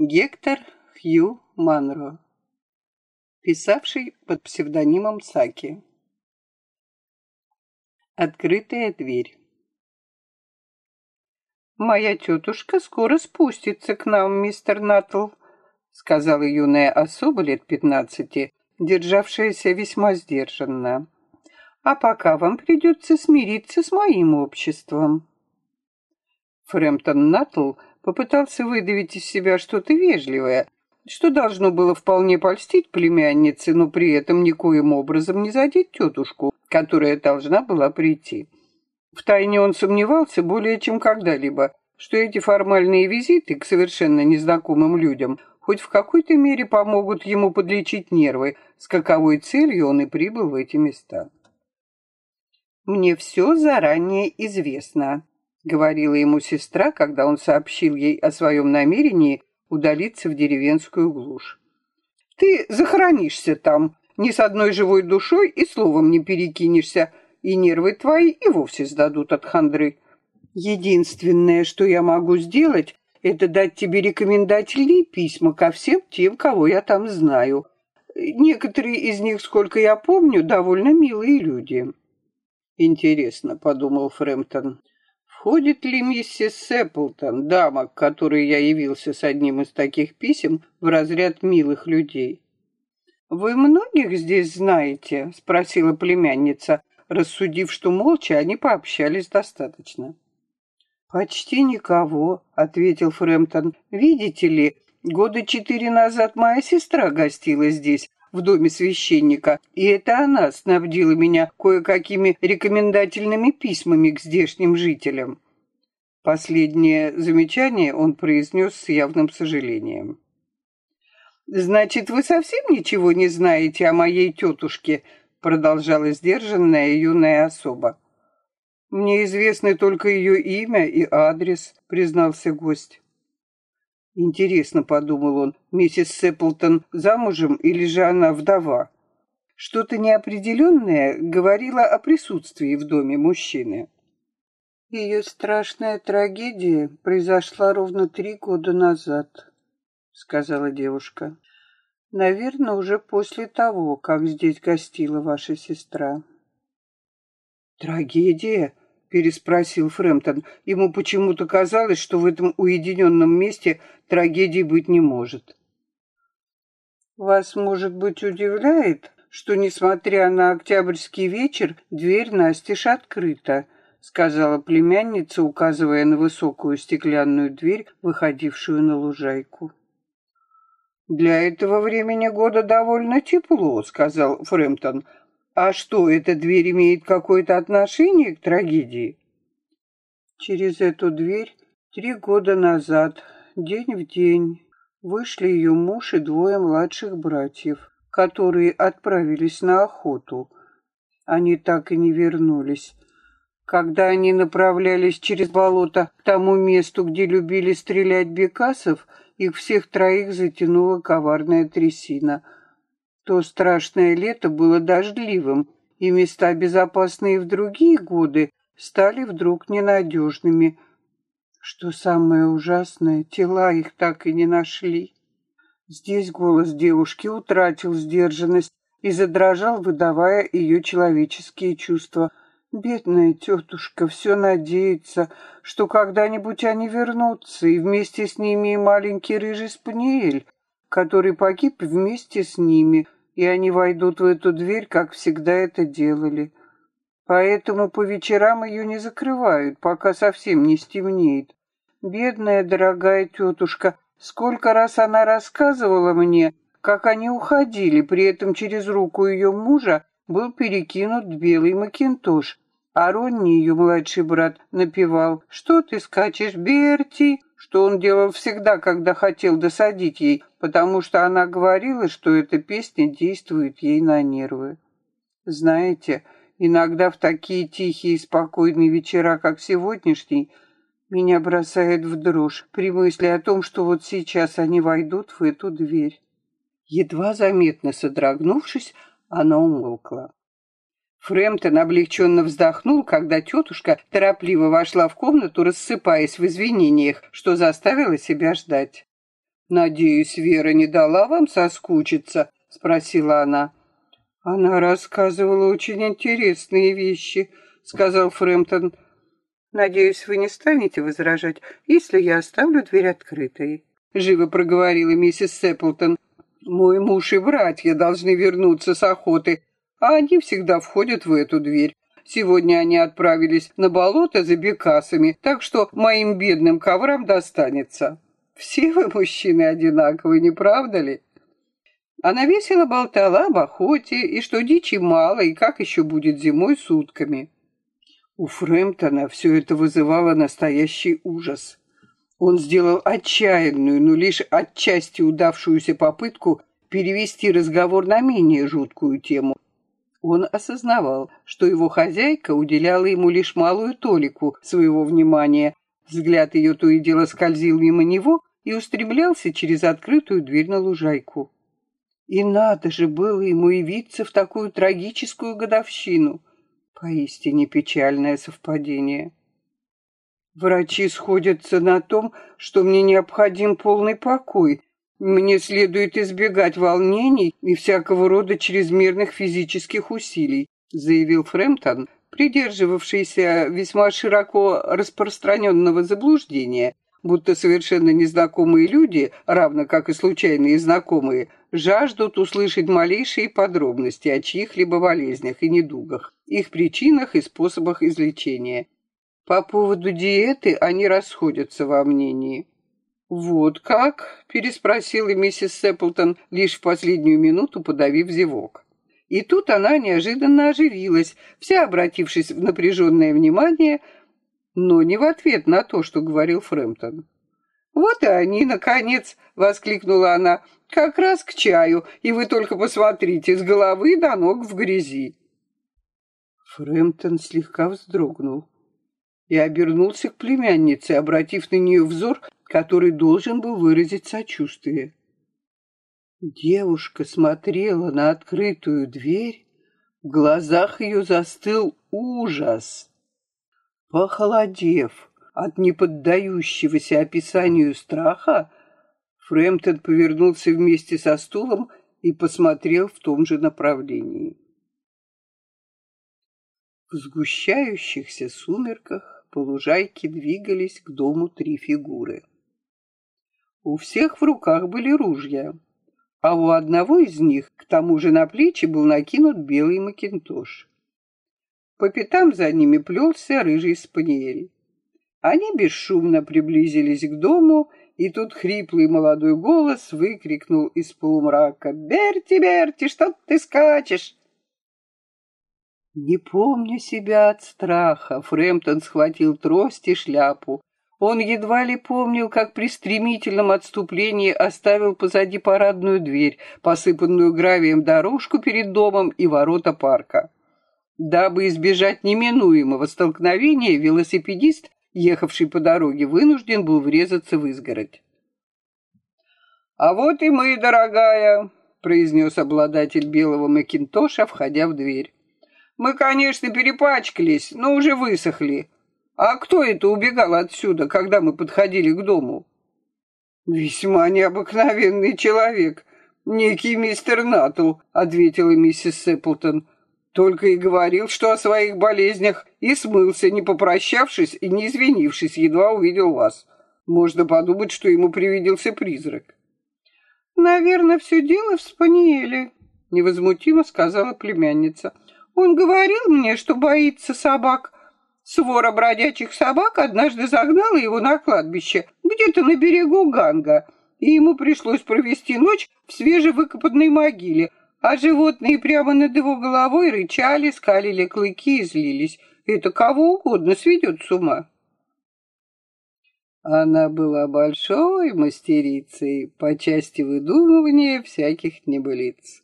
Гектор Хью Манро, писавший под псевдонимом Саки. Открытая дверь. «Моя тетушка скоро спустится к нам, мистер Наттл», сказала юная особа лет пятнадцати, державшаяся весьма сдержанно. «А пока вам придется смириться с моим обществом». Фрэмптон Наттл попытался выдавить из себя что-то вежливое, что должно было вполне польстить племяннице, но при этом никоим образом не задеть тетушку, которая должна была прийти. Втайне он сомневался более чем когда-либо, что эти формальные визиты к совершенно незнакомым людям хоть в какой-то мере помогут ему подлечить нервы, с каковой целью он и прибыл в эти места. «Мне все заранее известно», говорила ему сестра, когда он сообщил ей о своем намерении удалиться в деревенскую глушь. «Ты захоронишься там, ни с одной живой душой и словом не перекинешься, и нервы твои и вовсе сдадут от хандры. Единственное, что я могу сделать, это дать тебе рекомендательные письма ко всем тем, кого я там знаю. Некоторые из них, сколько я помню, довольно милые люди». «Интересно», — подумал Фрэмптон, Входит ли миссис Сэпплтон, дама, к которой я явился с одним из таких писем, в разряд милых людей? «Вы многих здесь знаете?» — спросила племянница, рассудив, что молча они пообщались достаточно. «Почти никого», — ответил Фрэмптон. «Видите ли, года четыре назад моя сестра гостила здесь, в доме священника, и это она снабдила меня кое-какими рекомендательными письмами к здешним жителям. Последнее замечание он произнес с явным сожалением. «Значит, вы совсем ничего не знаете о моей тетушке?» продолжала сдержанная юная особа. «Мне известны только ее имя и адрес», признался гость. Интересно, подумал он, миссис Сэпплтон замужем или же она вдова? Что-то неопределенное говорило о присутствии в доме мужчины. Ее страшная трагедия произошла ровно три года назад, сказала девушка. Наверное, уже после того, как здесь гостила ваша сестра. Трагедия? Переспросил Фрэмптон. Ему почему-то казалось, что в этом уединенном месте трагедии быть не может. «Вас, может быть, удивляет, что, несмотря на октябрьский вечер, дверь настежь открыта», сказала племянница, указывая на высокую стеклянную дверь, выходившую на лужайку. «Для этого времени года довольно тепло», — сказал Фрэмптон. А что, эта дверь имеет какое-то отношение к трагедии? Через эту дверь три года назад, день в день, вышли ее муж и двое младших братьев, которые отправились на охоту. Они так и не вернулись. Когда они направлялись через болото к тому месту, где любили стрелять бекасов, их всех троих затянула коварная трясина — то страшное лето было дождливым, и места, безопасные в другие годы, стали вдруг ненадежными. Что самое ужасное, тела их так и не нашли. Здесь голос девушки утратил сдержанность и задрожал, выдавая ее человеческие чувства. Бедная тетушка все надеется, что когда-нибудь они вернутся, и вместе с ними и маленький рыжий спаниель, который погиб вместе с ними — и они войдут в эту дверь, как всегда это делали. Поэтому по вечерам ее не закрывают, пока совсем не стемнеет. Бедная дорогая тетушка, сколько раз она рассказывала мне, как они уходили, при этом через руку ее мужа был перекинут белый макинтош, а Ронни, ее младший брат, напевал «Что ты скачешь, Берти?» Что он делал всегда, когда хотел досадить ей, потому что она говорила, что эта песня действует ей на нервы. Знаете, иногда в такие тихие и спокойные вечера, как сегодняшний, меня бросает в дрожь при мысли о том, что вот сейчас они войдут в эту дверь. Едва заметно содрогнувшись, она умолкла. Фрэмптон облегченно вздохнул, когда тетушка торопливо вошла в комнату, рассыпаясь в извинениях, что заставила себя ждать. «Надеюсь, Вера не дала вам соскучиться?» — спросила она. «Она рассказывала очень интересные вещи», — сказал Фрэмптон. «Надеюсь, вы не станете возражать, если я оставлю дверь открытой», — живо проговорила миссис Сэпплтон. «Мой муж и братья должны вернуться с охоты, а они всегда входят в эту дверь. Сегодня они отправились на болото за бекасами, так что моим бедным коврам достанется. Все вы, мужчины, одинаковы, не правда ли?» Она весело болтала об охоте, и что дичи мало, и как еще будет зимой с утками. У Фрэмптона все это вызывало настоящий ужас. Он сделал отчаянную, но лишь отчасти удавшуюся попытку перевести разговор на менее жуткую тему. Он осознавал, что его хозяйка уделяла ему лишь малую толику своего внимания. Взгляд ее то и дело скользил мимо него и устремлялся через открытую дверь на лужайку. И надо же было ему явиться в такую трагическую годовщину. Поистине печальное совпадение. Врачи сходятся на том, что мне необходим полный покой. Мне следует избегать волнений и всякого рода чрезмерных физических усилий, заявил Фрэмптон, придерживавшийся весьма широко распространенного заблуждения, будто совершенно незнакомые люди, равно как и случайные знакомые, жаждут услышать малейшие подробности о чьих-либо болезнях и недугах, их причинах и способах излечения. По поводу диеты они расходятся во мнении. «Вот как?» — переспросила миссис Сэпплтон, лишь в последнюю минуту подавив зевок. И тут она неожиданно оживилась, вся обратившись в напряженное внимание, но не в ответ на то, что говорил Фрэмптон. «Вот и они, наконец!» — воскликнула она. «Как раз к чаю, и вы только посмотрите, с головы до ног в грязи!» Фрэмптон слегка вздрогнул и обернулся к племяннице, обратив на нее взор, который должен был выразить сочувствие. Девушка смотрела на открытую дверь, в глазах ее застыл ужас. Похолодев от неподдающегося описанию страха, Фрэмптон повернулся вместе со стулом и посмотрел в том же направлении. В сгущающихся сумерках по лужайке двигались к дому три фигуры. У всех в руках были ружья, а у одного из них, к тому же на плечи, был накинут белый макинтош. По пятам за ними плелся рыжий спаниель. Они бесшумно приблизились к дому, и тут хриплый молодой голос выкрикнул из полумрака «Берти, Берти, что ты скачешь?» Не помня себя от страха, Фрэмптон схватил трость и шляпу. Он едва ли помнил, как при стремительном отступлении оставил позади парадную дверь, посыпанную гравием дорожку перед домом и ворота парка. Дабы избежать неминуемого столкновения, велосипедист, ехавший по дороге, вынужден был врезаться в изгородь. «А вот и мы, дорогая», — произнес обладатель белого макинтоша, входя в дверь. «Мы, конечно, перепачкались, но уже высохли. А кто это убегал отсюда, когда мы подходили к дому?» «Весьма необыкновенный человек, некий мистер Натл», — ответила миссис Сэпплтон. Только и говорил, что о своих болезнях, и смылся, не попрощавшись и не извинившись, едва увидел вас. Можно подумать, что ему привиделся призрак. «Наверное, все дело в Спаниеле», — невозмутимо сказала племянница. «Он говорил мне, что боится собак. Свора бродячих собак однажды загнала его на кладбище, где-то на берегу Ганга, и ему пришлось провести ночь в свежевыкопанной могиле, а животные прямо над его головой рычали, скалили клыки и злились. Это кого угодно сведет с ума. Она была большой мастерицей по части выдумывания всяких небылиц.